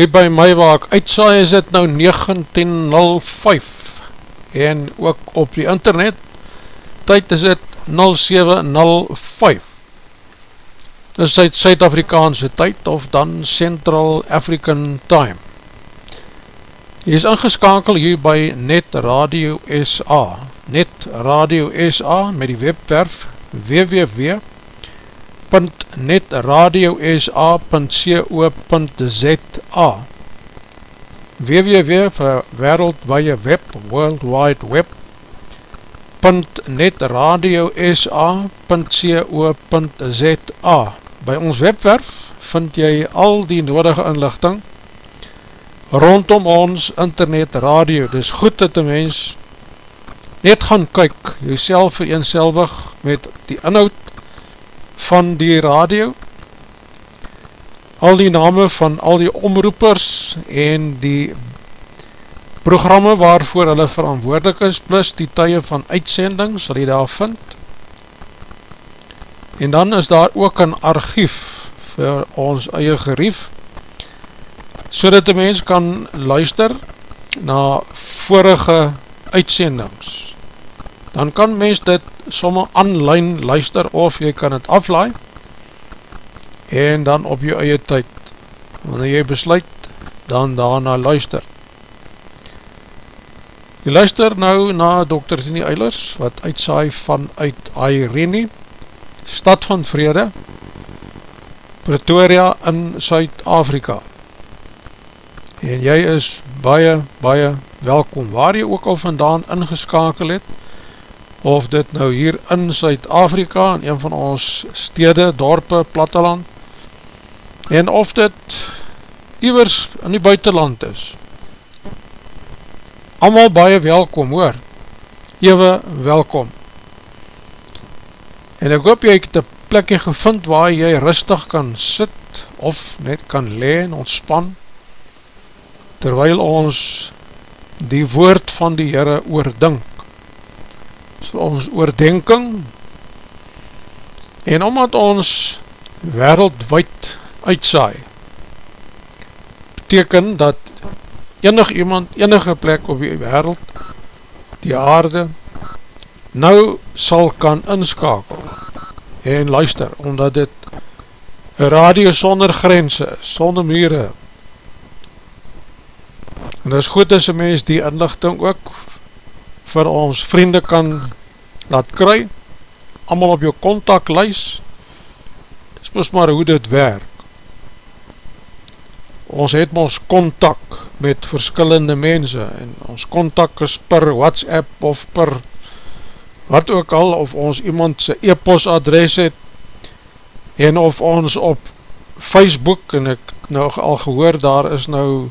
hier by my waar ek uitsaai is het nou 19.05 en ook op die internet tyd is het 07.05 dis Suid-Afrikaanse tyd of dan Central African Time. Hier is ingeskakel hier by Net Radio SA Net Radio SA met die webwerf www www.netradiosa.co.za www vir wereldwaie web, world wide web, .netradio.sa.co.za By ons webwerf vind jy al die nodige inlichting rondom ons internet radio. Dit is goed dat die mens net gaan kyk, jyself vereenselwig met die inhoud van die radio, al die name van al die omroepers en die programme waarvoor hulle verantwoordelik is, plus die tye van uitsending, sal jy daar vind. En dan is daar ook een archief vir ons eie gerief, so dat die mens kan luister na vorige uitsendings. Dan kan mens dit somme online luister of jy kan het aflaai en dan op jou eie tyd, wanneer jy besluit, dan daarna luister. Jy luister nou na Dr. Tini Eilers, wat uitsaai vanuit Airene, stad van vrede, Pretoria in Suid-Afrika. En jy is baie, baie welkom, waar jy ook al vandaan ingeskakel het, of dit nou hier in Suid-Afrika, in een van ons stede, dorpe, platteland, en of dit iwers in die buitenland is, allemaal baie welkom hoor, ewe welkom. En ek hoop jy het een plekje gevind waar jy rustig kan sit of net kan le en ontspan, terwyl ons die woord van die Heere oordink. So ons oordenking en omdat ons wereldwijd uitsaai, beteken dat enig iemand, enige plek op die wereld, die aarde, nou sal kan inskakel en luister, omdat dit een radio sonder grense is, sonder mure. En is goed as een mens die inlichting ook vir ons vriende kan laat kry, allemaal op jou contact lys, dis moest maar hoe dit werk. Ons het ons contact met verskillende mense en ons contact is per WhatsApp of per wat ook al of ons iemand sy e-post adres het en of ons op Facebook en ek nou al gehoor daar is nou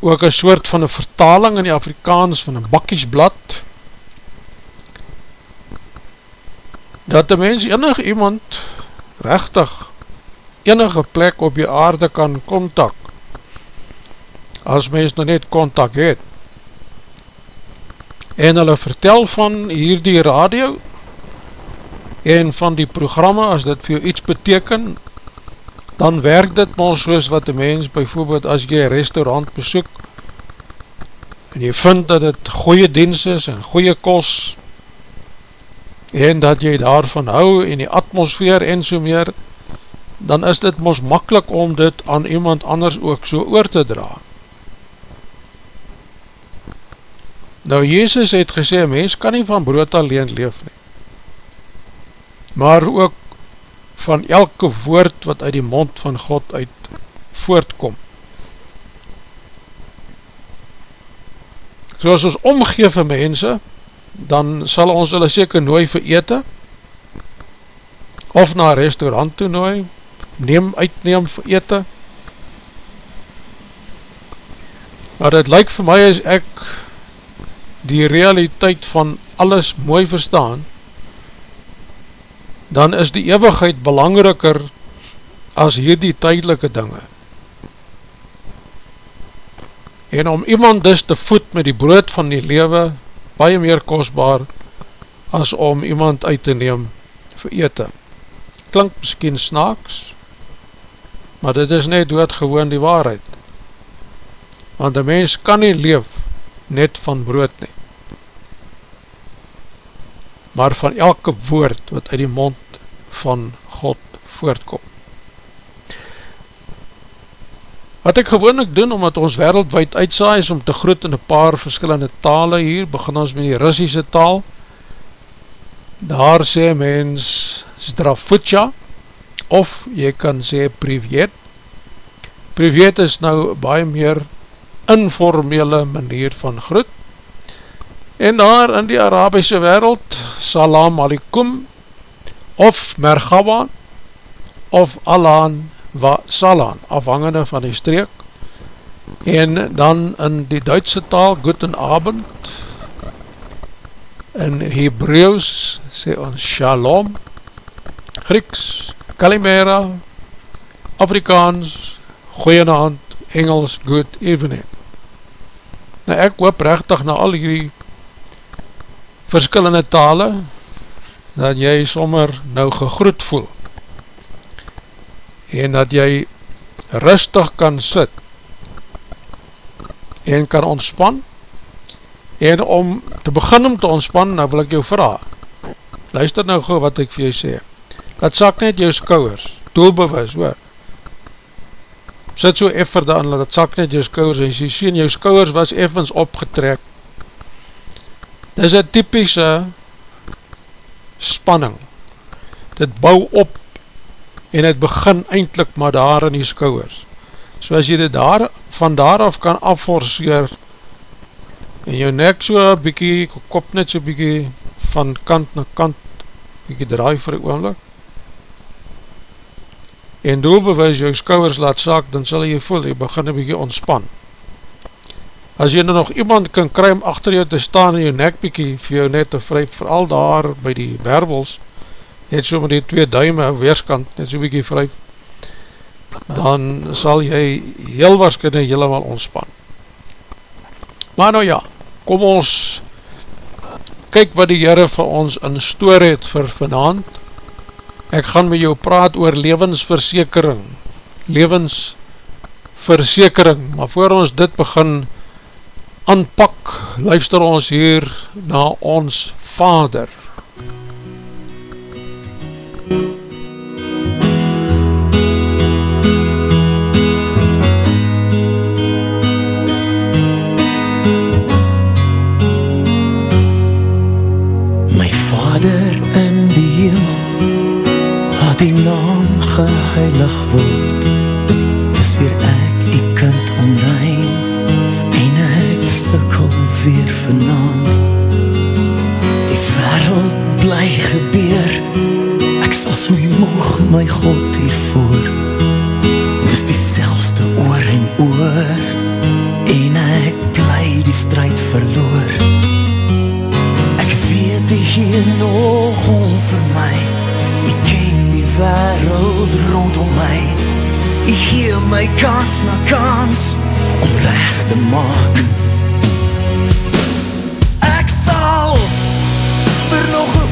ook een soort van een vertaling in die Afrikaans van een bakkiesblad dat die mens enig iemand rechtig enige plek op die aarde kan contact as mens nou net contact het. En hulle vertel van hierdie radio en van die programme, as dit vir jou iets beteken, dan werk dit maar soos wat die mens, bijvoorbeeld as jy een restaurant besoek, en jy vind dat het goeie dienst is en goeie kos, en dat jy daarvan hou en die atmosfeer en so meer, dan is dit mos makkelijk om dit aan iemand anders ook so oor te draag. Nou, Jezus het gesê, mens kan nie van brood alleen leef nie, maar ook van elke woord wat uit die mond van God uit voortkom. So as ons omgeef vir mense, dan sal ons hulle seker nooi vir ete, of na restaurant toe nooi, neem uitneem vir ete, maar het lyk vir my as ek die realiteit van alles mooi verstaan, dan is die eeuwigheid belangriker as hierdie tydelike dinge. En om iemand dus te voed met die brood van die lewe, baie meer kostbaar, as om iemand uit te neem vir ete. Klink miskien snaaks, maar dit is net doodgewoon die waarheid. Want die mens kan nie leef net van brood nie maar van elke woord wat uit die mond van God voortkom. Wat ek gewoonlik doen, omdat ons wereldwijd uitsaai, is om te groet in een paar verskillende tale hier, begin ons met die Russische taal, daar sê mens Strafutja, of jy kan sê Privet, Privet is nou baie meer informele manier van groet. En daar in die Arabische wereld, salam alikum, of mergawan, of alaan wa salaan, afhangende van die streek. En dan in die Duitse taal, guten abend, in Hebreeuws sê ons shalom, Grieks, kalimera, Afrikaans, goeienavond, Engels, good evening. Nou ek hoop rechtig na al hierdie verskillende tale, dat jy sommer nou gegroet voel, en dat jy rustig kan sit, en kan ontspan, en om te begin om te ontspan, nou wil ek jou vraag, luister nou gauw wat ek vir jou sê, dat sak net jou skouwers, doelbewus hoor, sit so effer daan, dat sak net jou skouwers, en jy sien, jou skouwers was effens opgetrek, dit is een typische spanning, dit bou op, en het begin eindelijk maar daar in die skouwers, so as jy dit daar, van daar af kan afforseer, en jou nek so bykie, kop net so bykie, van kant na kant, bykie draai vir die oomlik, en doelbewus jou skouwers laat saak, dan sal jy voel, jy begin een bykie ontspan. As jy nou nog iemand kan kry om achter jou te staan en jou nek bykie vir jou net te vryf, vooral daar by die wervels, net so met die twee duime weerskant, net so bykie vryf, dan sal jy heel waarschijnlijk helemaal ontspan. Maar nou ja, kom ons kyk wat die Heere vir ons in stoor het vir vanavond, ek gaan met jou praat oor levensversekering, levensversekering, maar voor ons dit begin aanpak, luister ons hier na ons Vader. Bly gebeur. Ek sal so moog my God hiervoor. Dis die selfde oor en oor. En ek bly die strijd verloor. Ek weet die hier nog om vir my. Ek ken wereld rondom my. Ek gee my kans na kans om recht te maak. Ek sal vir nog een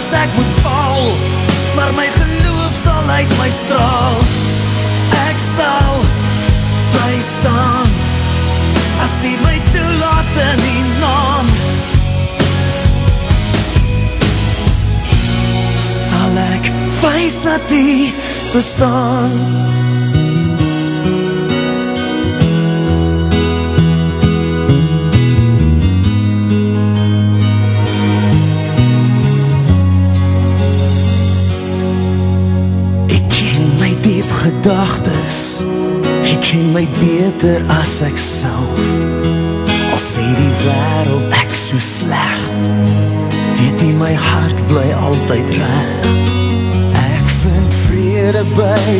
as ek moet val maar my geloof sal uit my straal. Ek sal bly staan as hy my toelaat in die naam. Sal ek wees dat die bestaan gedagtes. Ek ken my beter as ek self. Al sê die wereld ek so sleg. Weet die my hart bly altyd reg. Ek vind vrede by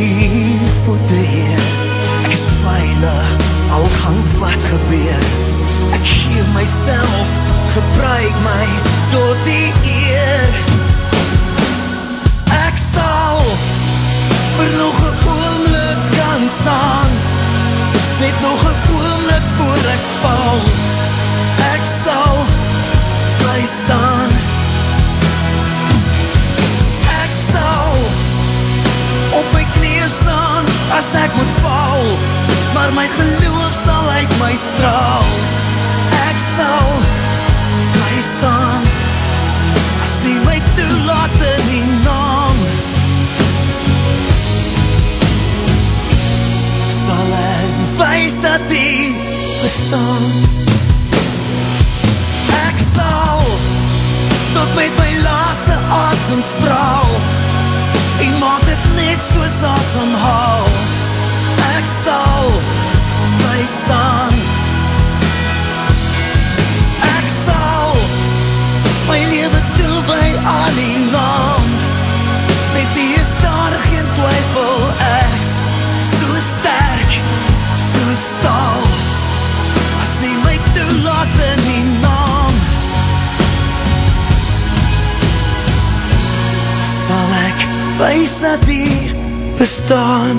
voete heer. Ek is veilig al gaan wat gebeur. Ek gee myself, gebruik my tot die eer. Ek sal vir staan. Net nog een oomlik voor ek val. Ek sal bly staan. Ek sal op my knie staan as ek moet val. Maar my geloof sal uit my straal. Ek sal bly staan. As hy my toelaat in die naam dat die bestaan Ek sal tot met my laaste asem straal En maak dit net soos asem haal bestaan.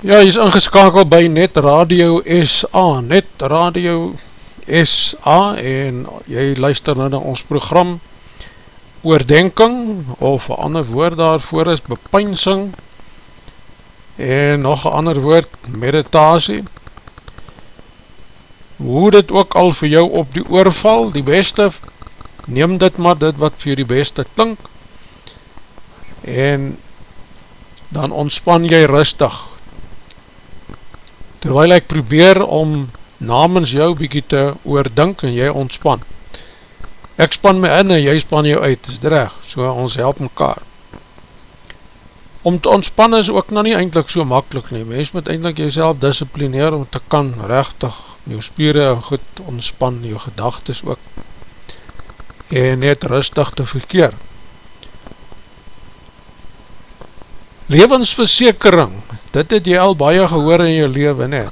Ja, jy is ingeskakeld by Net Radio SA, Net Radio SA en jy luister nou na ons program Oordenking of een ander woord daarvoor is bepynsing en nog een ander woord meditasie hoe dit ook al vir jou op die oorval, die beste neem dit maar dit wat vir die beste klink en dan ontspan jy rustig terwijl ek probeer om namens jou bykie te oordink en jy ontspan. Ek span my in en jy span jou uit, is reg, so ons help mekaar. Om te ontspan is ook nou nie eindelijk so makkelijk nie, mens moet eindelijk jyself disciplineer om te kan rechtig jou spieren goed ontspan, jou gedagtes ook, en net rustig te verkeer. Levensversekering, dit het jy al baie gehoor in jou leven net.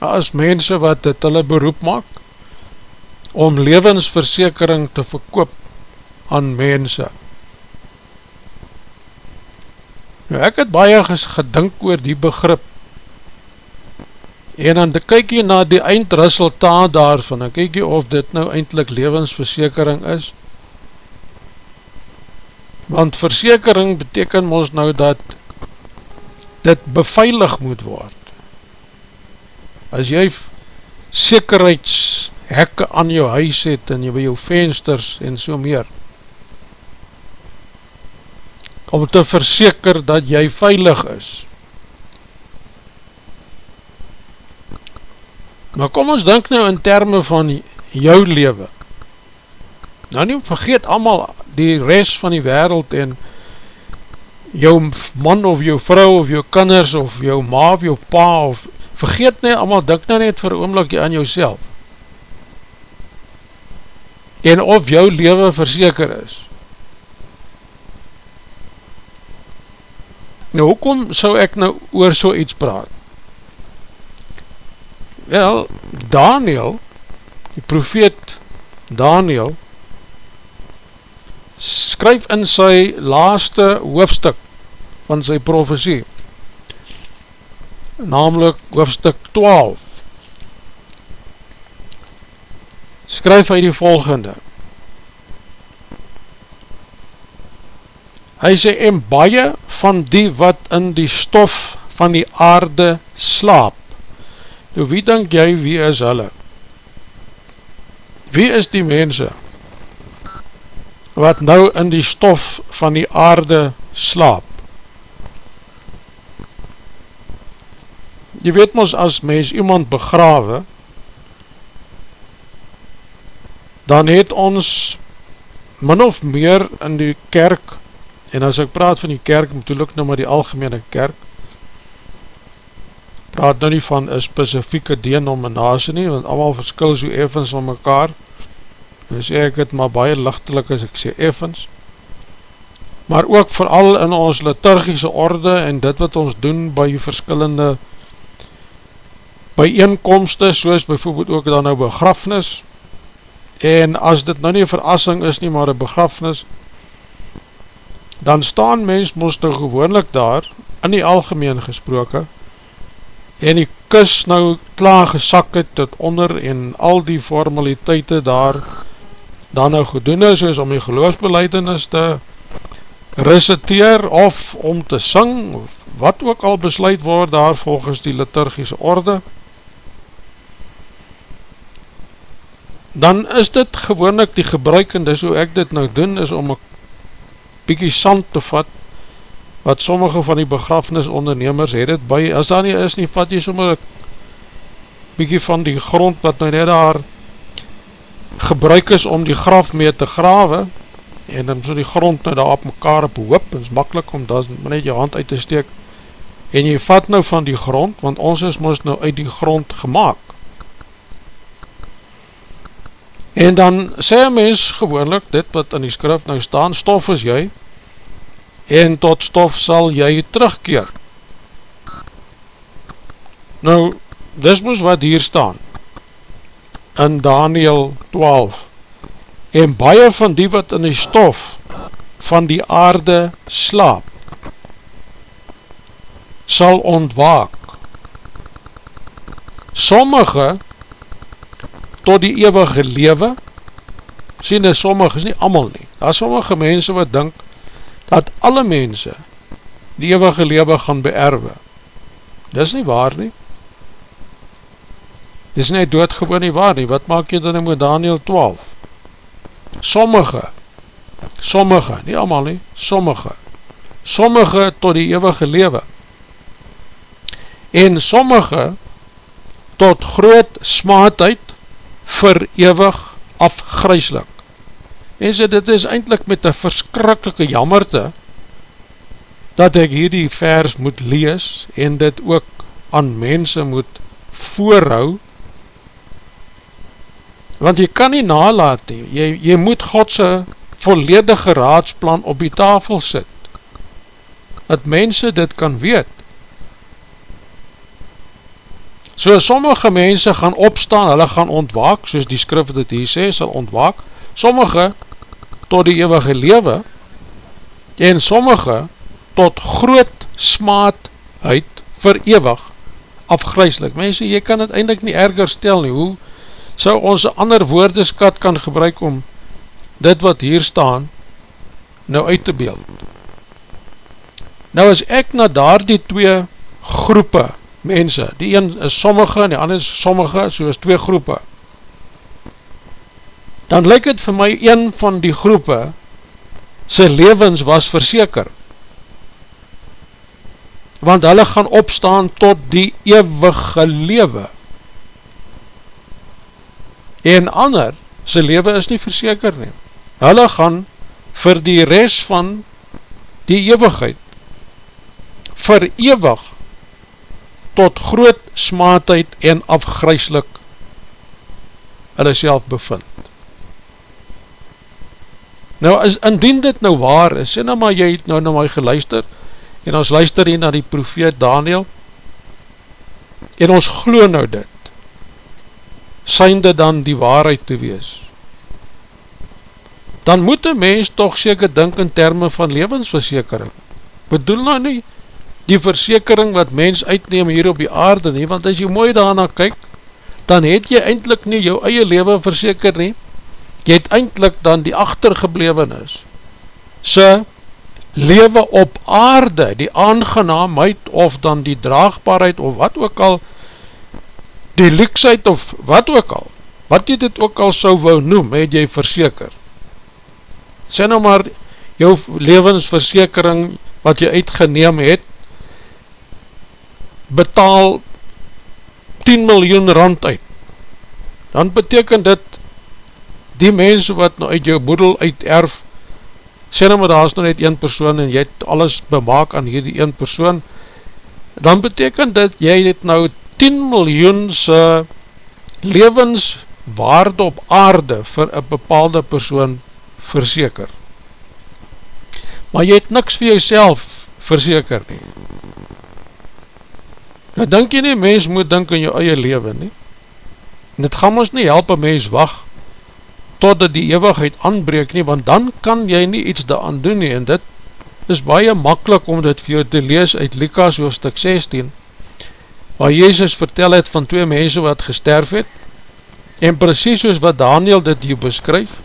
Levensversekering. As mense wat dit hulle beroep maak, om levensversekering te verkoop aan mense. Nou ek het baie gedink oor die begrip, en dan kyk jy na die eindresultaat daarvan, dan kyk jy of dit nou eindelijk levensversekering is, want versekering beteken ons nou dat dit beveilig moet word. As jy sekerheidshekke aan jou huis het en jy by jou vensters en so meer, om te verseker dat jy veilig is. Maar kom ons denk nou in termen van jou leven. Nou nie vergeet allemaal die rest van die wereld en jou man of jou vrou of jou kinders of jou ma of jou pa of vergeet nie, allemaal dik nou net vir oomlikje aan jou self en of jou leven verseker is. Nou hoekom sou ek nou oor so iets praat? Wel Daniel die profeet Daniel skryf in sy laaste hoofstuk van sy profesie namelijk hoofstuk 12 skryf hy die volgende. Hy sê en baie van die wat in die stof van die aarde slaap nou wie denk jy wie is hulle? Wie is die mense wat nou in die stof van die aarde slaap. Je weet ons as mens iemand begrawe, dan het ons min of meer in die kerk, en as ek praat van die kerk, natuurlijk nou maar die algemene kerk, praat nou nie van een specifieke denominatie nie, want allemaal verskil so evens van mekaar, en sê ek het maar baie lichtelik as ek sê effens, maar ook vooral in ons liturgische orde en dit wat ons doen by verskillende bijeenkomste, soos bijvoorbeeld ook dan nou begrafnis, en as dit nou nie verassing is nie, maar een begrafnis, dan staan mens moest nou gewoonlik daar, in die algemeen gesproke, en die kus nou klaar gesak het tot onder, en al die formaliteite daar, dan nou gedoen is, is om die geloofsbeleidings te reciteer of om te sing, of wat ook al besluit word daar volgens die liturgische orde, dan is dit gewoonlik die gebruik, en dis hoe ek dit nou doen, is om een bykie sand te vat, wat sommige van die begrafenisondernemers het het by, as daar nie is nie, vat jy sommer een bykie van die grond, wat nou net daar gebruik is om die graf mee te grawe, en dan so die grond nou daar op mekaar op hoop, is makkelijk om daar net jou hand uit te steek, en jy vat nou van die grond, want ons is moest nou uit die grond gemaakt. En dan sê een mens gewoonlik, dit wat in die skrif nou staan, stof is jy, en tot stof sal jy terugkeer. Nou, dis moes wat hier staan, in Daniel 12, en baie van die wat in die stof van die aarde slaap, sal ontwaak. Sommige tot die eeuwige lewe, sien is sommige, is nie amal nie, daar is sommige mense wat dink, dat alle mense die eeuwige lewe gaan beerwe. Dis nie waar nie. Dis nie doodgewoon nie waar nie, wat maak jy dan met Daniel 12? sommige, sommige, nie allemaal nie, sommige, sommige tot die eeuwige lewe, en sommige tot groot smaatheid verewig afgryslik. Mense, dit is eindelijk met een verskrikkelike jammerte, dat ek hierdie vers moet lees, en dit ook aan mense moet voorhou, want jy kan nie nalaat nie, jy, jy moet Godse volledige raadsplan op die tafel sit, dat mense dit kan weet. So sommige mense gaan opstaan, hulle gaan ontwaak, soos die skrif dit hier sê, sal ontwaak, sommige tot die eeuwige lewe, en sommige tot groot smaadheid verewig afgryslik. Mense, jy kan het eindelijk nie erger stel nie, hoe sou ons ander woordeskat kan gebruik om dit wat hier staan nou uit te beeld. Nou as ek na daar die twee groepe mense, die een is sommige en die ander is sommige, soos twee groepe, dan lyk het vir my een van die groepe sy levens was verseker. Want hulle gaan opstaan tot die eeuwige lewe en ander, sy leven is nie verseker nie. Hulle gaan vir die rest van die eeuwigheid verewig tot groot smaatheid en afgryslik hulle self bevind. Nou, as, indien dit nou waar is, sê nou maar jy het nou na my geluister, en ons luister hier na die profeet Daniel, en ons glo nou dit, synde dan die waarheid te wees. Dan moet een mens toch seker dink in termen van levensversekering. Bedoel nou nie die versekering wat mens uitneem hier op die aarde nie, want as jy mooi daarna kyk, dan het jy eindelijk nie jou eie leven verseker nie, jy het eindelijk dan die achtergeblevenis, sy leven op aarde, die aangenaamheid of dan die draagbaarheid of wat ook al die luksheid of wat ook al, wat jy dit ook al sou wou noem, het jy verseker. Sê nou maar, jou levensversekering wat jy uitgeneem het, betaal 10 miljoen rand uit. Dan beteken dit, die mense wat nou uit jou boedel uiterf, sê nou maar daar is nou net een persoon en jy het alles bemaak aan hierdie een persoon, dan beteken dit, jy het nou 10 miljoen se levenswaarde op aarde vir een bepaalde persoon verseker. Maar jy het niks vir jouself verseker nie. Nou denk jy nie, mens moet denk in jou eie leven nie. En het gaan ons nie help een mens wacht totdat die eeuwigheid aanbreek nie, want dan kan jy nie iets daan doen nie, en dit is baie makkelijk om dit vir jou te lees uit Likas hoofdstuk 16, waar Jezus vertel het van twee mense wat gesterf het, en precies soos wat Daniel dit hier beskryf,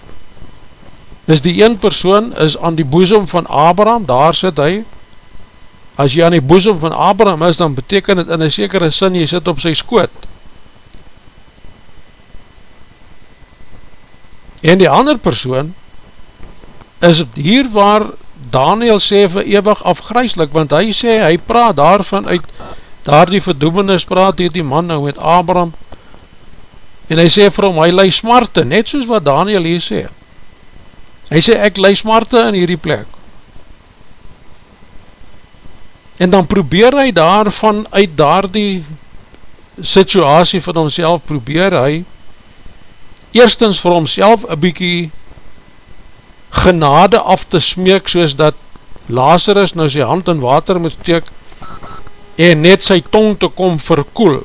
is die een persoon is aan die boezem van Abraham, daar sit hy, as jy aan die boezem van Abraham is, dan beteken het in een sekere sin, jy sit op sy skoot. En die ander persoon, is hier waar Daniel sê vir eeuwig afgryslik, want hy sê, hy praat daarvan uit, daar die verdoemenis praat hier die man nou met Abraham, en hy sê vir hom, hy lei smarte, net soos wat Daniel hier sê, hy sê, ek lei smarte in hierdie plek, en dan probeer hy daarvan, uit daar die situasie van homself, probeer hy, eerstens vir homself, een bykie, genade af te smeek soos dat Lazarus nou sy hand in water moet steek en net sy tong te kom verkoel.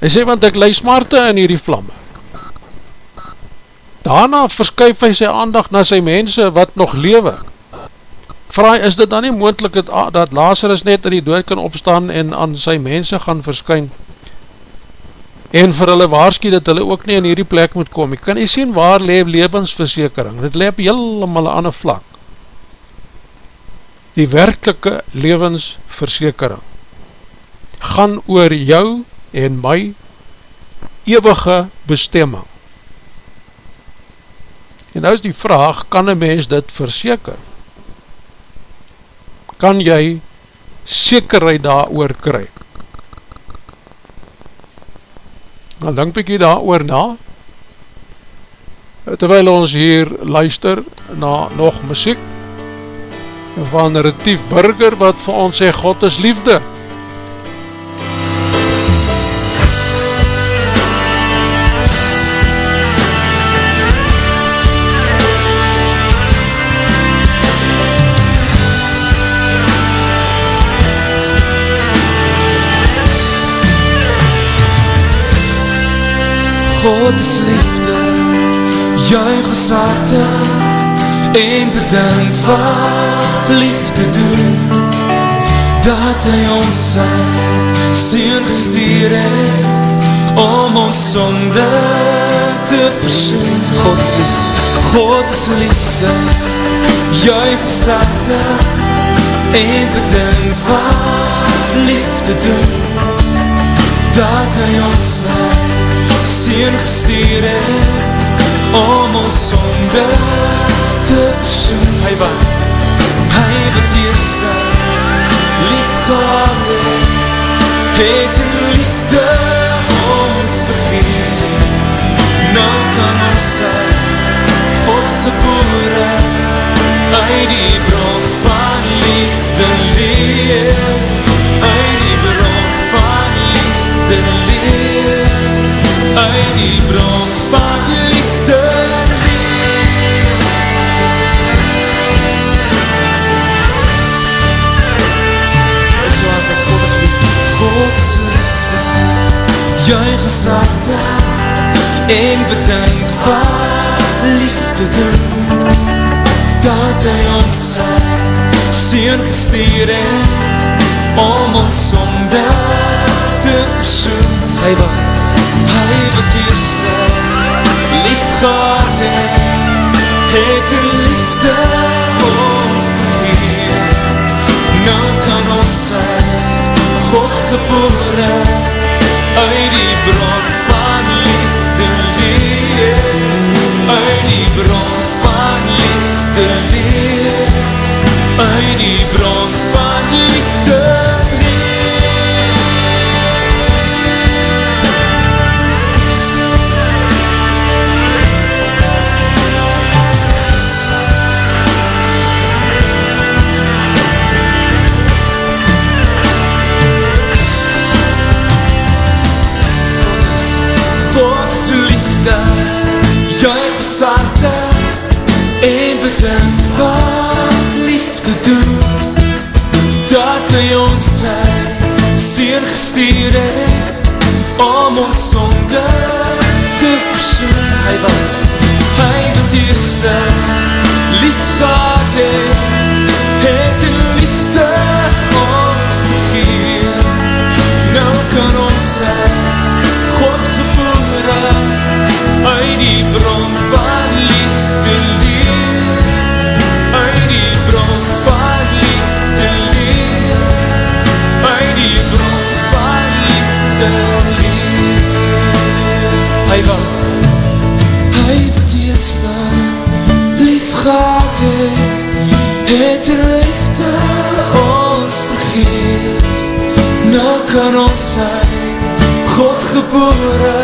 Hy sê, want ek leis smarte in hierdie vlamme. Daarna verskuif hy sy aandag na sy mense wat nog lewe. Vraai, is dit dan nie moendlik dat Lazarus net in die dood kan opstaan en aan sy mense gaan verskyn? en vir hulle waarski dat hulle ook nie in hierdie plek moet kom. Ek kan nie sien waar leef levensversekering, dit leef helemaal aan een vlak. Die werkelike levensversekering gaan oor jou en my eeuwige bestemming. En nou is die vraag, kan een mens dit verseker? Kan jy sekerheid daar oor kry? Dan denk hier daar oor na Terwijl ons hier luister na nog muziek van Retief Burger wat vir ons sê God is liefde God juig ons harte en bedank wat liefde doen, dat hy ons sy sien gestuur het, om ons sonde te versoen. God is liefde, God is liefde, juig ons harte en bedank wat liefde doen, dat hy ons sy Seen gestuur het Om ons sonde te versoen Hy wat Hy wat eerste Lief gehad het Het in liefde ons vergeet Nou kan ons God geboore Uit die bron van liefde leef. Uit die bron van liefde leef. Uit die bron van liefde Juig ons harte En bedank van liefde doen Dat hy ons Seen gestuur het Om ons sonde te versoen Hy wat Hy wat eerste lief gehad het, het in liefde ons vergeet. Nou kan ons uit God geboore, uit die bron van liefde leef, uit die bron van liefde leef, uit die bron van liefde het om ons sonde liefde Hy wat Hy wat weerstaan Lief gehad het Het in liefde ons vergeet. Nou kan ons uit God gebore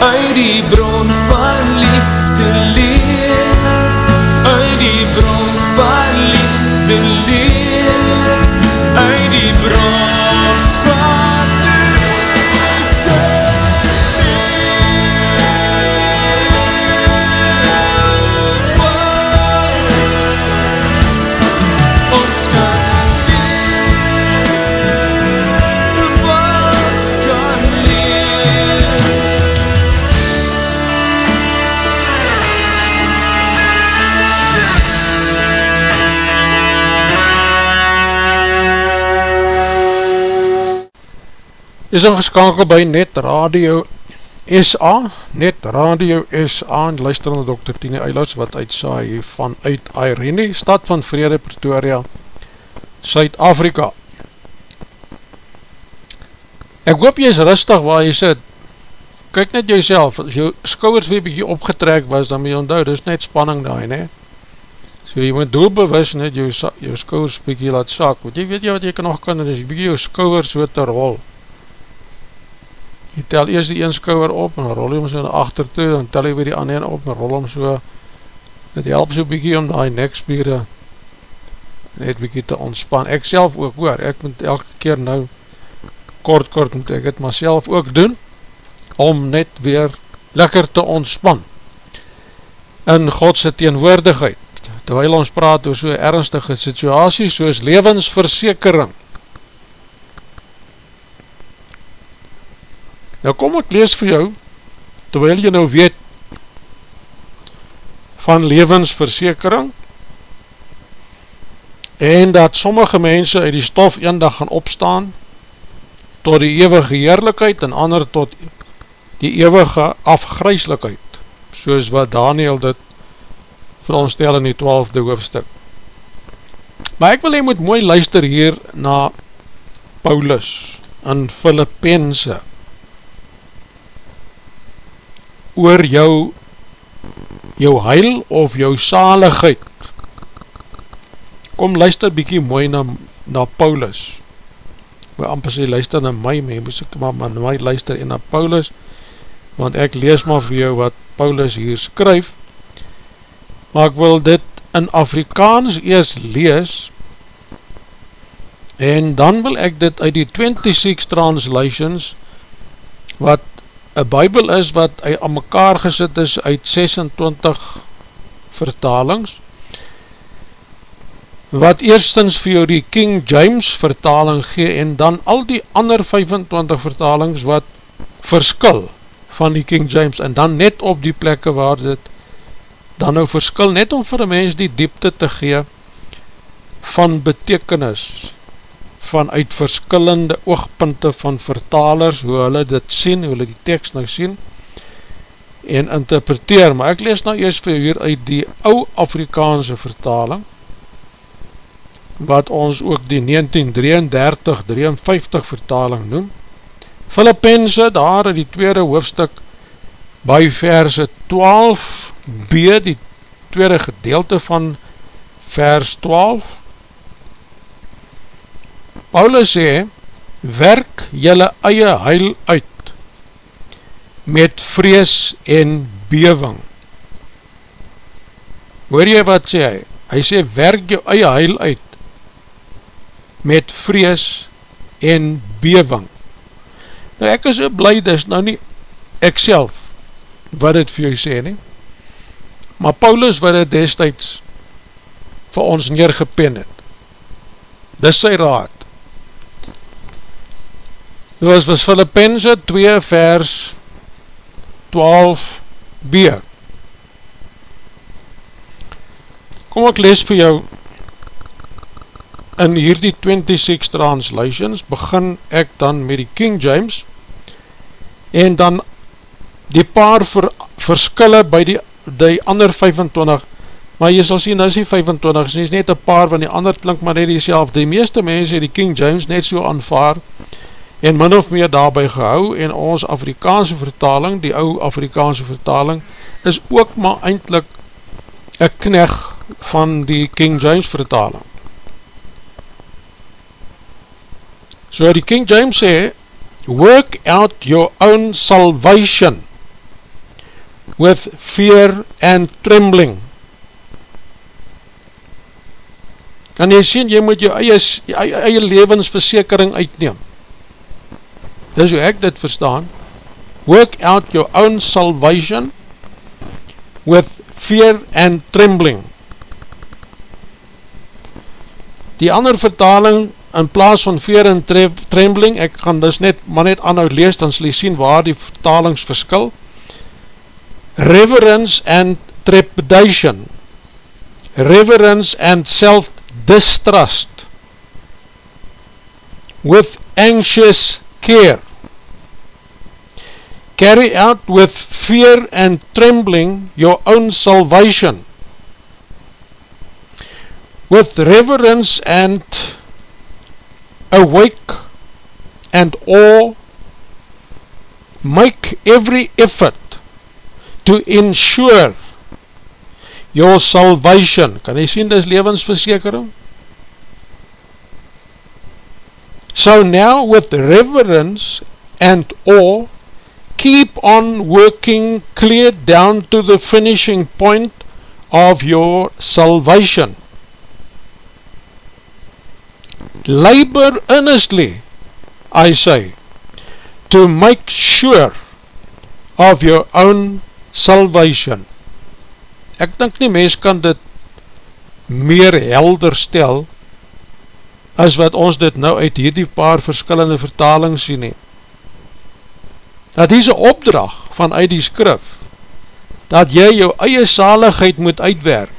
Uit die bron van liefde leef. Uit die bron van liefde leef. Uit die bron is ingeskakel by Net Radio SA, Net Radio SA, en luister na Dr. Tine Eilers, wat uitsaai hier vanuit Irene, stad van Vrede, Pretoria, Suid-Afrika. Ek hoop jy is rustig waar jy sit, kyk net jouself, as jou skouwers weer bykie opgetrek was, dan moet jy onthou, dis net spanning daar, ne? So jy moet doelbewus net jou, jou skouwers bykie laat sak, want jy weet jy wat jy kan nog kan, is jy bykie jou skouwers so te rol, jy tel eers die een skouwer op en rol jy hom so na achter toe, dan tel jy weer die ander op en rol hom so, dit help so bykie om die nekspiere net bykie te ontspan, ek self ook hoor, ek moet elke keer nou kort kort moet ek het myself ook doen, om net weer lekker te ontspan. In Godse teenwoordigheid, terwijl ons praat oor so ernstige situasie soos levensversekering Nou kom ek lees vir jou, terwyl jy nou weet van levensversekering en dat sommige mense uit die stof een dag gaan opstaan tot die eeuwige heerlijkheid en ander tot die eeuwige afgryslikheid soos wat Daniel dit vir ons stel in die twaalfde hoofdstuk. Maar ek wil hy moet mooi luister hier na Paulus in Filippense oor jou jou heil of jou saligheid. Kom luister bykie mooi na, na Paulus. My amper sê luister na my my moes ek maar na my luister en na Paulus want ek lees maar vir jou wat Paulus hier skryf. Maar ek wil dit in Afrikaans eers lees en dan wil ek dit uit die 26 translations wat een bybel is wat aan mekaar gesit is uit 26 vertalings wat eerstens vir jou die King James vertaling gee en dan al die ander 25 vertalings wat verskil van die King James en dan net op die plekke waar dit dan nou verskil net om vir een mens die diepte te gee van betekenis vanuit verskillende oogpunte van vertalers, hoe hulle dit sien, hoe hulle die tekst nou sien, en interpreteer, maar ek lees nou eers vir hier uit die ou Afrikaanse vertaling, wat ons ook die 1933-53 vertaling noem, Filippense, daar in die tweede hoofdstuk, by verse 12b, die tweede gedeelte van vers 12, Paulus sê, werk jylle eie heil uit met vrees en bewing. Hoor jy wat sê hy? Hy sê, werk jou eie heil uit met vrees en bewing. Nou ek is so blij, dis nou nie ek self wat het vir jou sê nie, maar Paulus wat het destijds vir ons neergepen het. Dis sy raad. Dit was, was Filippense 2 vers 12b. Kom ek lees vir jou. In hierdie 26 translations begin ek dan met die King James en dan die paar ver, verskille by die, die ander 25 maar jy sal sien, nou is die 25 is net een paar, want die ander klink maar net die self, die meeste mense die King James net so aanvaar en min of meer daarby gehou en ons Afrikaanse vertaling, die ou Afrikaanse vertaling, is ook maar eindelijk een kneg van die King James vertaling. So die King James sê, work out your own salvation with fear and trembling. Kan jy sien, jy moet jou eie, eie, eie levensversekering uitneem. Dis hoe ek dit verstaan. Work out your own salvation with fear and trembling. Die ander vertaling in plaas van fear and trembling, ek gaan dus net maar net aanhoud lees, dan sal jy sien waar die vertalings verskil. Reverence and trepidation. Reverence and self-distrust. With anxious care carry out with fear and trembling your own salvation. With reverence and awake and awe, make every effort to ensure your salvation. Kan jy sien, dis levensversekering? So now with reverence and awe, keep on working clear down to the finishing point of your salvation. Labor earnestly, I say, to make sure of your own salvation. Ek dink nie mens kan dit meer helder stel as wat ons dit nou uit hierdie paar verskillende vertalings sien nie dat hier is een opdrag vanuit die skrif, dat jy jou eie saligheid moet uitwerk.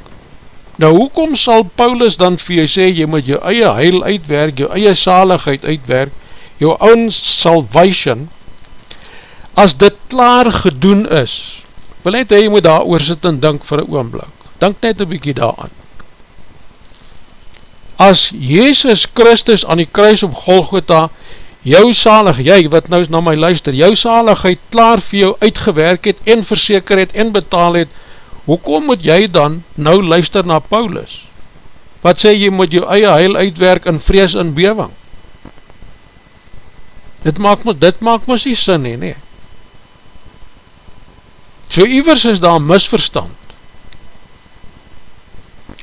Nou, hoekom sal Paulus dan vir jy sê, jy moet jou eie heil uitwerk, jou eie saligheid uitwerk, jou own salvation, as dit klaar gedoen is, wil net hy moet daar oor sit en dink vir een oomblik. Dink net een bykie daar aan. As Jezus Christus aan die kruis op Golgotha jou salig, jy wat nou na my luister, jou saligheid klaar vir jou uitgewerk het en verseker het en betaal het, hoekom moet jy dan nou luister na Paulus? Wat sê jy moet jou eie heil uitwerk in vrees en bewing? Dit maak dit maak ons nie sin nie, nie. So ivers is daar misverstand.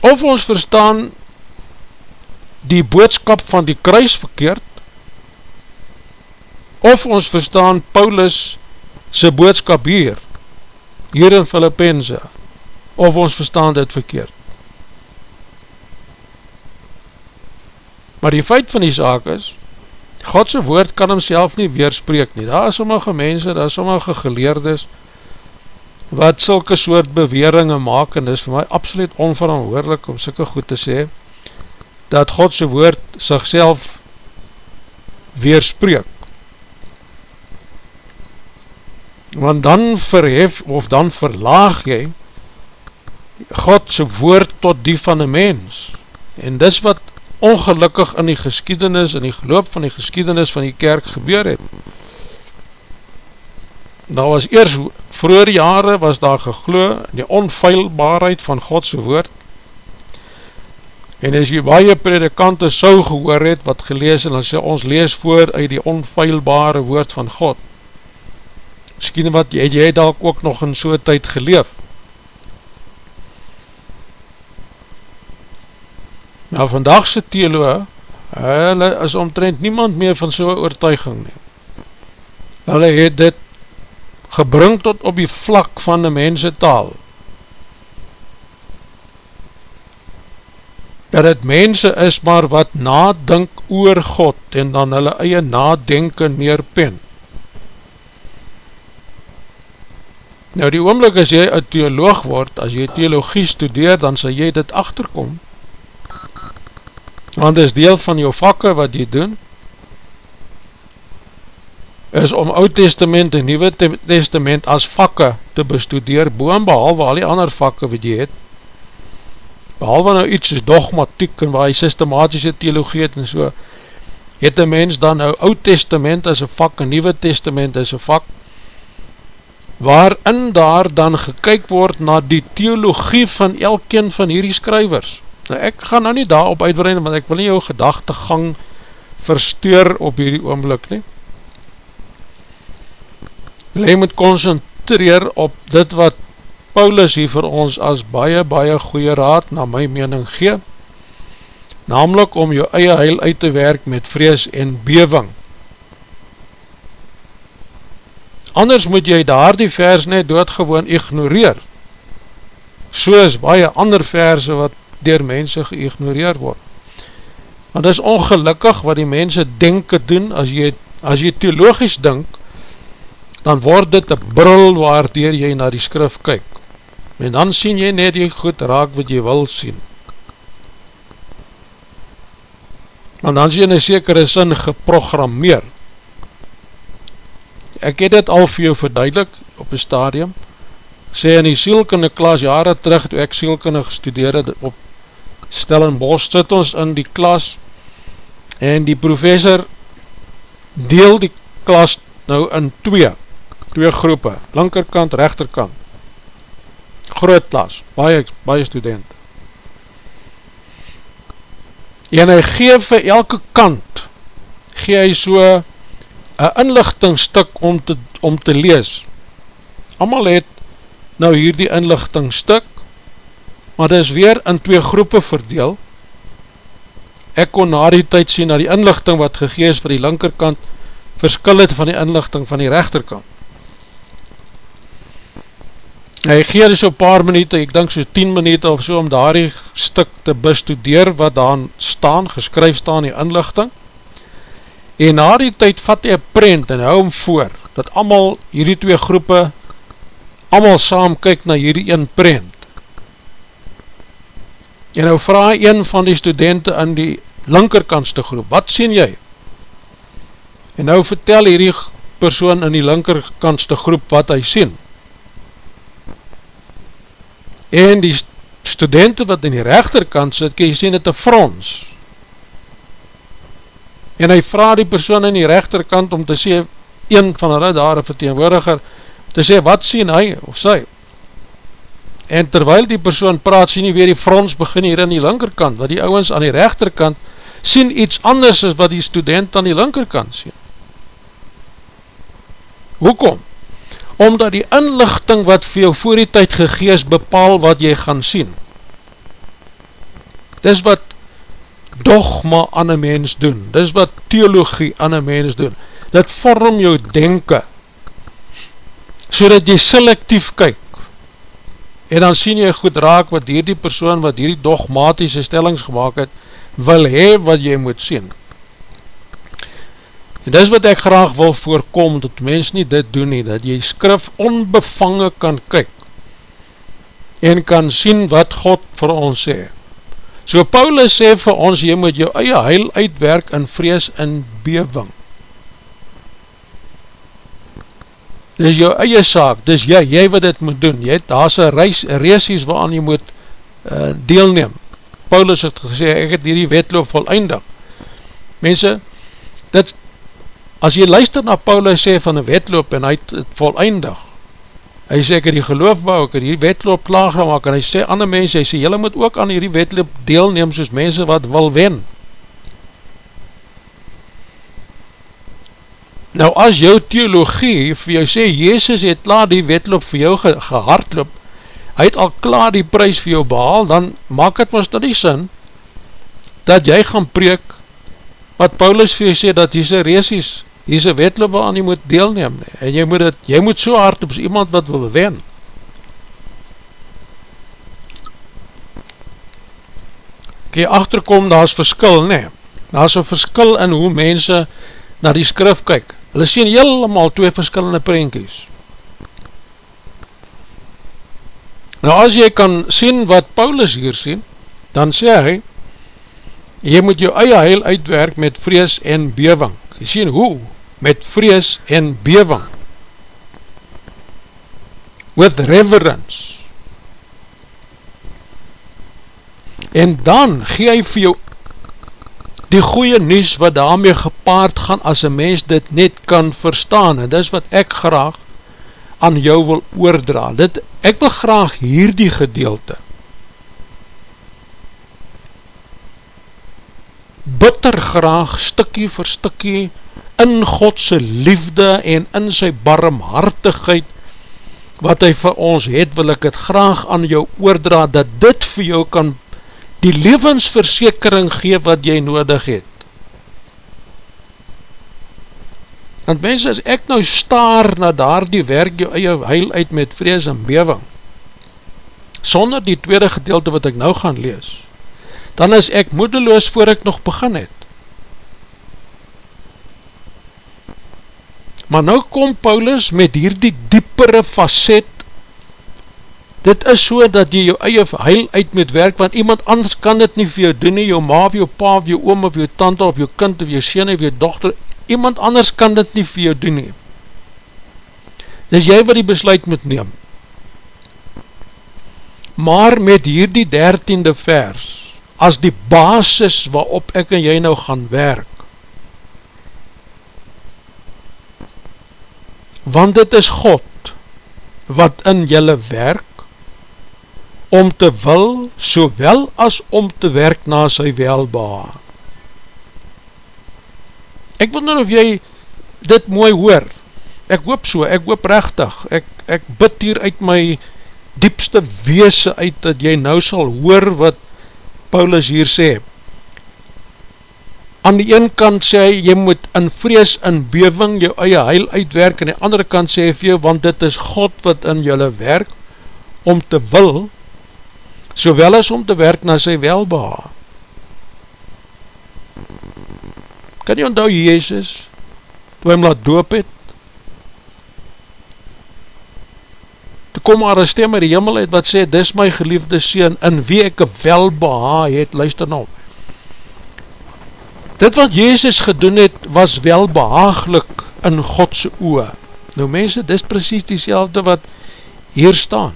Of ons verstaan die boodskap van die kruis verkeerd, of ons verstaan Paulus sy boodskap hier, hier in Filippense, of ons verstaan dit verkeerd. Maar die feit van die zaak is, Godse woord kan homself nie weerspreek nie. Daar is sommige mense, daar is sommige geleerdes, wat sulke soort beweringen maak, en is vir my absoluut onverantwoordelik om sulke goed te sê, dat Godse woord sigself weerspreek want dan verhef of dan verlaag jy Godse woord tot die van die mens. En dis wat ongelukkig in die geskiedenis in die geloop van die geskiedenis van die kerk gebeur het. Daar was eers vroeger jare was daar geglo die onfeilbaarheid van Godse woord. En as jy baie predikante sou gehoor het wat gelees en dan sê ons lees voor uit die onfeilbare woord van God Misschien wat jy, jy dalk ook nog in so'n tyd geleef. Nou vandagse theoloog, hulle is omtrent niemand meer van so'n oortuiging nie. Hulle het dit gebring tot op die vlak van die mense taal. Dat het mense is maar wat nadink oor God en dan hulle eie nadenken meer Nou die oomlik as jy een theoloog word, as jy theologie studeer, dan sal jy dit achterkom. Want is deel van jou vakke wat jy doen, is om oud testament en nieuwe testament as vakke te bestudeer, boem behalwe al die ander vakke wat jy het, behalwe nou iets is dogmatiek en waar jy systematische theologie het en so, het een mens dan nou oud testament as een vak, een nieuwe testament as een vak, waarin daar dan gekyk word na die theologie van elkeen van hierdie skrywers. Nou ek gaan nou nie daarop uitbreid, want ek wil nie jou gedachtegang versteur op hierdie oomblik nie. Jy moet concentreer op dit wat Paulus hier vir ons as baie, baie goeie raad na my mening gee, namelijk om jou eie heil uit te werk met vrees en bewing. Anders moet jy daar die vers net doodgewoon ignoreer, soos baie ander verse wat dier mense geignoreer word. Want is ongelukkig wat die mense denken doen, as jy, as jy theologisch denk, dan word dit een bril waardeer jy na die skrif kyk. En dan sien jy net jy goed raak wat jy wil sien. Want dan is jy in een sekere sin geprogrammeer. Ek het dit al vir jou verduidelik op een stadium, sê in die sielkunde klas jare terug, toe ek sielkunde gestudeer het op Stellenbosch, sit ons in die klas, en die professor deel die klas nou in twee, twee groepe, linkerkant, rechterkant, groot klas, baie, baie student. En hy geef vir elke kant, gee hy so een inlichtingstuk om te, om te lees. Amal het nou hier die inlichtingstuk, maar dit is weer in twee groepe verdeel. Ek kon na die tyd sien na die inlichting wat gegees vir die linkerkant, verskil het van die inlichting van die rechterkant. Hy gee so paar minuut, ek denk so 10 minuut of so, om daar die stuk te bestudeer wat daar staan, geskryf staan die inlichting. En na die tyd vat hy een prent en hou hom voor, dat allemaal hierdie twee groepe, allemaal saam kyk na hierdie een prent. En nou vraag een van die studenten in die linkerkantste groep, wat sien jy? En nou vertel hierdie persoon in die linkerkantste groep wat hy sien. En die studenten wat in die rechterkant sit, kan jy sien het een frons. En hy vraag die persoon in die rechterkant om te sê, een van hulle daar, een verteenwoordiger, te sê, wat sien hy of sy? En terwyl die persoon praat, sien jy weer die frons begin hier in die linkerkant, wat die ouwens aan die rechterkant sien iets anders as wat die student aan die linkerkant sien. Hoekom? omdat die inlichting wat vir jou voor die tyd gegees bepaal wat jy gaan sien. Dis wat dogma aan een mens doen, dis wat theologie aan een mens doen, dit vorm jou denken, so dat jy selectief kyk, en dan sien jy goed raak wat hierdie persoon wat hierdie dogmatische stellings gemaakt het, wil hee wat jy moet sien. En dis wat ek graag wil voorkom, dat mens nie dit doen nie, dat jy skrif onbevange kan kyk, en kan sien wat God vir ons sê. So Paulus sê vir ons, jy moet jou eie heil uitwerk in vrees en bewing. Dis jou eie saak, dis jy, jy wat dit moet doen, jy het, daar is een reisies waaraan jy moet uh, deelneem. Paulus het gesê, ek het hierdie wetloop volleindig. Mense, dit, As jy luister na Paulus sê van een wetloop en hy het voleindig, hy sê ek het die geloof bou, ek het die wetloop klaar gemaakt en hy sê ander mense, hy sê jylle moet ook aan die wetloop deelneem soos mense wat wil wen. Nou as jou theologie vir jou sê, Jezus het klaar die wetloop vir jou ge gehardloop, hy het al klaar die prijs vir jou behaal, dan maak het ons dan die sin, dat jy gaan preek, wat Paulus vir jou sê, dat sy reesies hier is een wetloop waaran jy moet deelneem, nie. en jy moet, het, jy moet so hard op iemand wat wil wen. Kan jy achterkom, daar is verskil, nie. Daar is een verskil in hoe mense na die skrif kyk. Hulle sien helemaal twee verskillende prentjies. Nou as jy kan sien wat Paulus hier sien, dan sê hy, jy moet jou eie heil uitwerk met vrees en bewing. Jy sien hoe? Met vrees en bewing. With reverence. En dan gee hy vir jou die goeie nies wat daarmee gepaard gaan as een mens dit net kan verstaan en dis wat ek graag aan jou wil oordra dit, ek wil graag hierdie gedeelte bitter graag stikkie vir stikkie in Godse liefde en in sy barmhartigheid wat hy vir ons het, wil ek het graag aan jou oordra, dat dit vir jou kan die levensversekering gee wat jy nodig het. Want mense, as ek nou staar na daar die werk jou eie heil uit met vrees en bewing, sonder die tweede gedeelte wat ek nou gaan lees, dan is ek moedeloos voor ek nog begin het. Maar nou kom Paulus met hierdie diepere facet, dit is so dat jy jou eie heil uit met werk, want iemand anders kan dit nie vir jou doen nie, jou ma of jou pa of jou oom of jou tante of jou kind of jou sien of jou dochter, iemand anders kan dit nie vir jou doen nie. Dis jy wat die besluit moet neem. Maar met hierdie dertiende vers, as die basis waarop ek en jy nou gaan werk, want dit is God wat in julle werk om te wil sowel as om te werk na sy welbaar. Ek wonder of jy dit mooi hoor. Ek hoop so, ek hoop rechtig. Ek, ek bid hier uit my diepste weese uit dat jy nou sal hoor wat Paulus hier sê aan die een kant sê hy, jy moet in vrees en bewing jou eie heil uitwerk, en die andere kant sê hy vir jou, want dit is God wat in julle werk, om te wil, sowel as om te werk na sy welbeha. Kan jy onthou Jezus, toe hy hem laat doop het, toe kom maar een stem uit die hemel uit, wat sê, dis my geliefde sien, in wie ek welbeha het, luister nou, Dit wat Jezus gedoen het, was wel behaaglik in Godse oe. Nou mense, dit is precies die wat hier staan.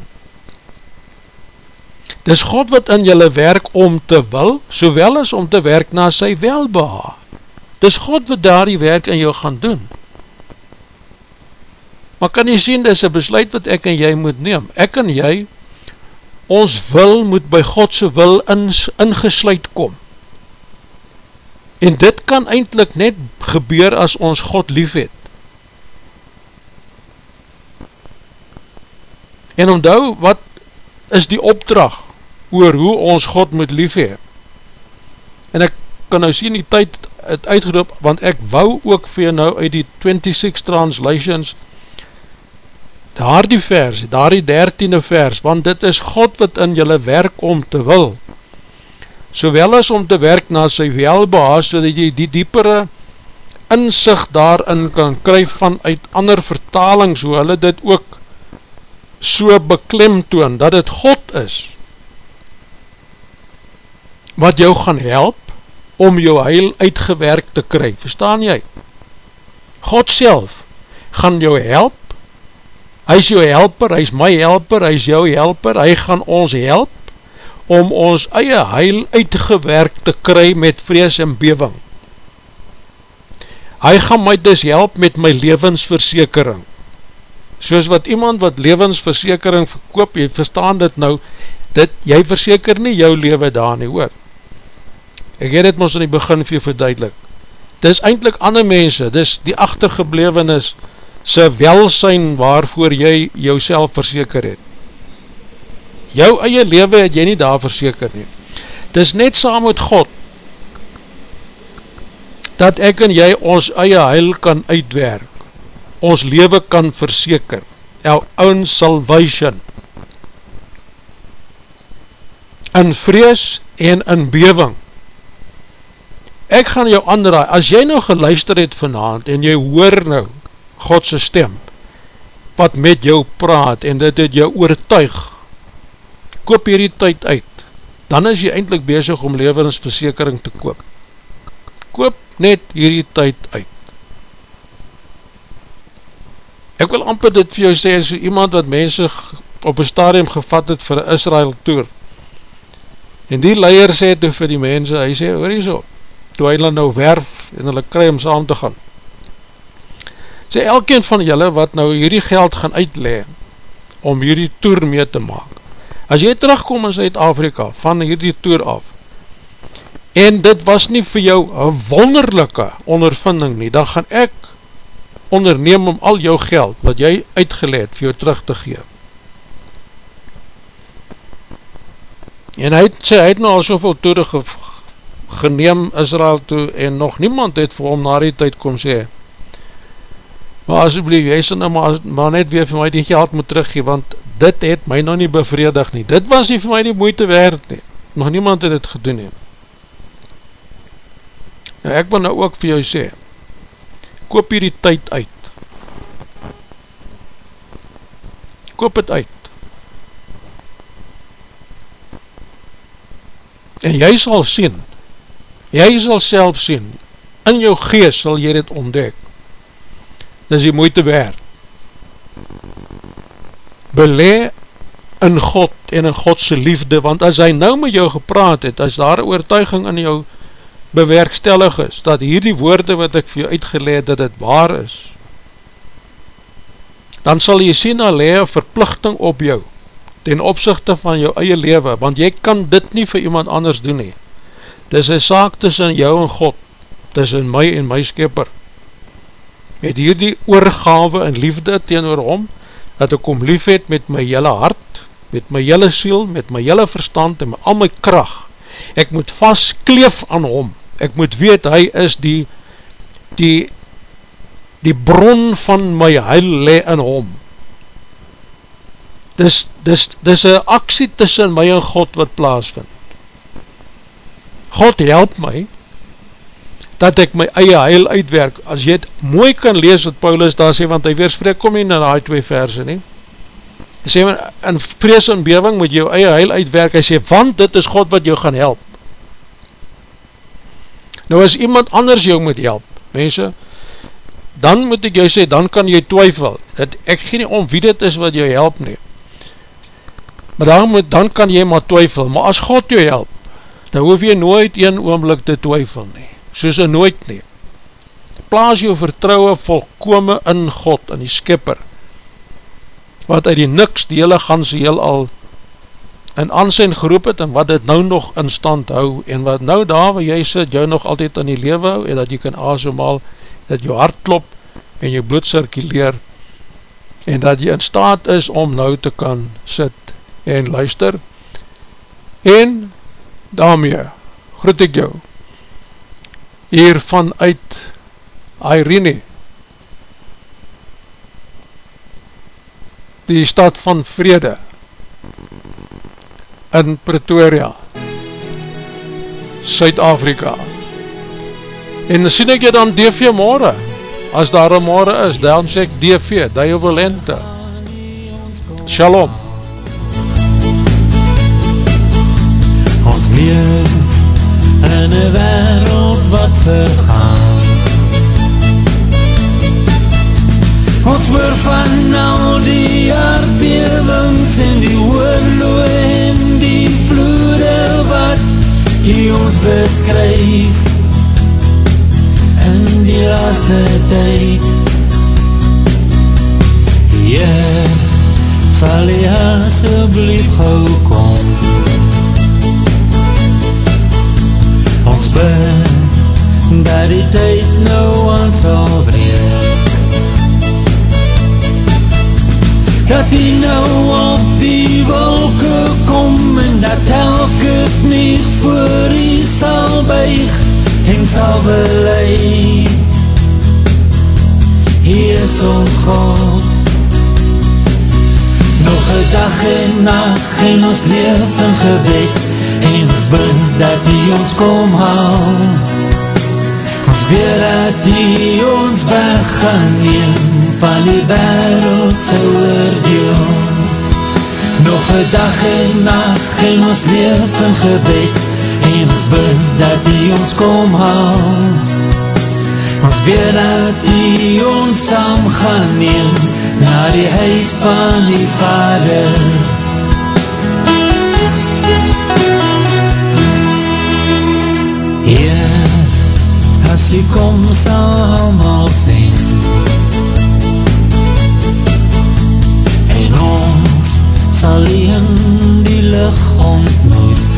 Dit is God wat in julle werk om te wil, sowel as om te werk na sy welbeha. Dit is God wat daar die werk in jou gaan doen. Maar kan jy sien, dit is een besluit wat ek en jy moet neem. Ek en jy, ons wil moet by Godse wil ingesluit kom. En dit kan eindelijk net gebeur as ons God lief het. En onthou, wat is die opdracht oor hoe ons God moet lief hee? En ek kan nou sien die tyd het uitgeroep, want ek wou ook vir nou uit die 26 translations daar die vers, daar die 13e vers, want dit is God wat in julle werk om te wil, sowel as om te werk na sy welbehaas, so dat jy die diepere inzicht daarin kan kryf vanuit ander vertalings, hoe hulle dit ook so beklemtoon, dat het God is, wat jou gaan help, om jou heil uitgewerk te kry, verstaan jy? God self gaan jou help, hy is jou helper, hy is my helper, hy is jou helper, hy gaan ons help, om ons eie heil uitgewerk te kry met vrees en bewing. Hy gaan my dus help met my levensversekering. Soos wat iemand wat levensversekering verkoop, jy verstaan dit nou, dit, jy verseker nie jou leven daar nie, hoor. Ek het dit ons in die begin vir verduidelik. Dit is eindelijk ander mense, dit is die achtergeblevenis, sy welsijn waarvoor jy jou verseker het jou eie leven het jy nie daar verseker nie. Het is net saam met God, dat ek en jy ons eie heil kan uitwerk, ons leven kan verseker, our own salvation, in vrees en in bewing. Ek gaan jou aandraai, as jy nou geluister het vanavond, en jy hoor nou Godse stem, wat met jou praat, en dit het jou oortuig, koop hierdie tyd uit, dan is jy eindelijk bezig om levensversekering te koop. Koop net hierdie tyd uit. Ek wil amper dit vir jou sê, as iemand wat mense op een stadium gevat het vir een Israel tour, en die leier sê toe vir die mense, hy sê, hoor jy so, toe hy hulle nou werf en hulle kry om saam te gaan. Sê elkeen van julle wat nou hierdie geld gaan uitlee om hierdie toer mee te maak. As jy terugkom in Zuid-Afrika van hierdie toer af en dit was nie vir jou een wonderlijke ondervinding nie, dan gaan ek onderneem om al jou geld wat jy uitgeleid vir jou terug te gee. En hy het, sê, hy het nou al soveel toere ge, geneem Israel toe en nog niemand het vir hom na die tyd kom sê maar asjeblief, jy sê nou maar, maar net weer vir my die geld moet teruggee, want dit het my nog nie bevredig nie, dit was nie vir my die moeite werd nie, nog niemand het het gedoen nie. Nou ek wil nou ook vir jou sê, koop hier die tyd uit, koop het uit, en jy sal sien, jy sal self sien, in jou geest sal jy dit ontdek, dis die moeite werd, belee in God en in Godse liefde, want as hy nou met jou gepraat het, as daar oortuiging in jou bewerkstellig is, dat hierdie woorde wat ek vir jou uitgeleid, dat het waar is, dan sal jy sien al lee verplichting op jou, ten opzichte van jou eie leven, want jy kan dit nie vir iemand anders doen nie. Dis een saak tussen jou en God, tussen my en my skepper. Met hierdie oorgave en liefde teen oor hom, dat ek om lief het met my jylle hart, met my jylle siel, met my jylle verstand en met al my kracht. Ek moet vast kleef aan hom. Ek moet weet, hy is die, die, die bron van my heil le in hom dis, dis, dis een aksie tussen my en God wat plaas vind. God help my, dat ek my eie heil uitwerk, as jy het mooi kan lees wat Paulus daar sê, want hy weerspreek kom nie na die twee verse nie, hy sê, in vrees en bewing moet jy jou eie heil uitwerk, hy sê, want dit is God wat jou gaan help. Nou as iemand anders jou moet help, mense, dan moet ek jou sê, dan kan jy twyfel, dat ek gee nie om wie dit is wat jou help neem, maar dan, moet, dan kan jy maar twyfel, maar as God jou help, dan hoef jy nooit een oomlik te twyfel nie, soos een nooit nie. Plaas jou vertrouwe volkome in God, in die skipper, wat uit die niks die hele ganse heel al in ansijn geroep het, en wat dit nou nog in stand hou, en wat nou daar waar jy sit, jou nog altyd in die lewe hou, en dat jy kan asomal, dat jou hart klop, en jou bloed circuleer, en dat jy in staat is om nou te kan sit, en luister en daarmee groet ek jou hier vanuit Irene die stad van vrede in Pretoria Suid-Afrika. En sien ek jy dan DV morgen as daar een morgen is dan sê ek DV, die overlente Shalom. Ons leef in een wereld wat vergaan. Ons hoor van al die aardbewings en die oorloe en die vloede wat die ons beskryf in die laaste tyd. Heer, sal jy asjeblief gauw kom ons bid dat die tyd nou aan sal breek dat die nou op die wolke kom en dat elke knie voor die sal buig en sal beleid hier is ons God. Nog een dag en nacht en ons leef in gebed. En ons bid dat die ons kom haal ons weet dat die ons weg gaan neem van die wereldse oordeel. Nog een dag en nacht en ons leef in gebed en ons bid dat die ons kom haal. Ons weet dat die ons saam gaan neem na die huis van die vader die kom sal al sien. En ons sal in die licht ontmoet.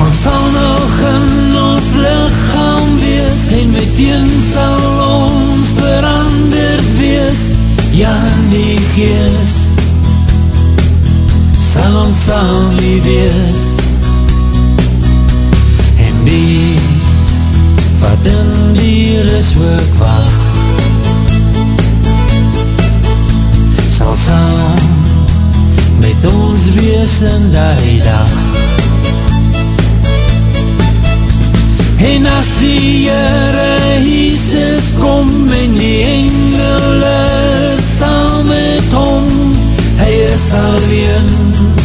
Ons sal nog in ons lichaam wees En meteen sal ons veranderd wees. Ja, in die geest sal ons saam nie wees wat in die ris ook wacht. Sal saam met ons wees in die dag. En as die Heere Jesus kom en die engele saam met hom hy is alweer